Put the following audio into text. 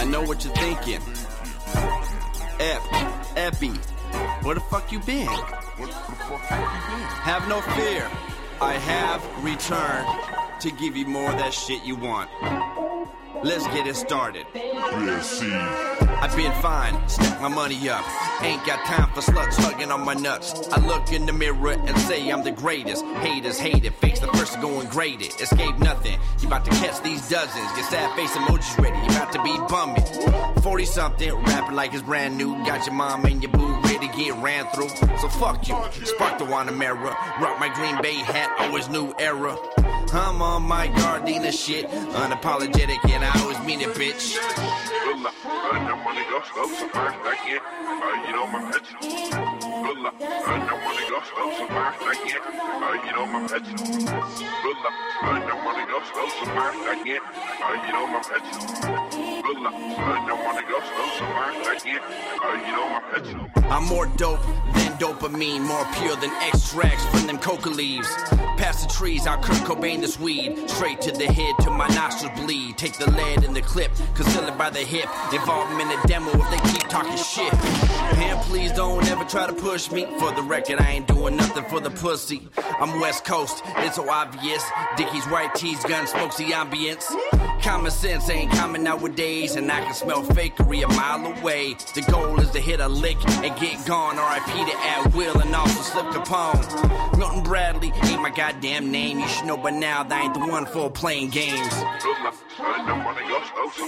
I know what you're thinking. Ep, Epi, where the fuck you been? Have no fear. I have returned to give you more of that shit you want. Let's get it started. Yeah, see. I've been fine, stack my money up. Ain't got time for sluts hugging on my nuts. I look in the mirror and say I'm the greatest. Haters hate it, fakes the first to go grade it. Escape nothing. You about to catch these dozens. Get sad face emojis ready. You about to be bumming. 40 something, rapping like it's brand new. Got your mom and your boo ready to get ran through. So fuck you. Spark the Wanamera. Rock my Green Bay hat, always new era. I'm on my Gardena shit. Unapologetic and I always mean it, bitch. Bulla, önden bana göz olsa farkdaki Ögün olmam hepsi Bulla, önden bana göz olsa farkdaki Ögün olmam hepsi Bulla, önden bana göz olsa farkdaki Ögün olmam hepsi Bulla, önden bana göz olsa farkdaki Ögün olmam hepsi I'm more dope than dopamine, more pure than extracts from them coca leaves. Past the trees, I'll Kurt Cobain this weed. Straight to the head, till my nostrils bleed. Take the lead in the clip, conceal it by the hip. Involve them in the demo if they keep talking shit. And please don't ever try to push me. For the record, I ain't doing nothing for the pussy. I'm West Coast, it's so obvious. Dickies, white tees, gun smokes the ambience. Common sense ain't common nowadays, and I can smell fakery a mile away. The goal is to hit a lick and get gone. RIP to at will and also slip Capone. Milton Bradley ain't my goddamn name. You should know by now that I ain't the one for playing games. Bulla, önden bana göz olsa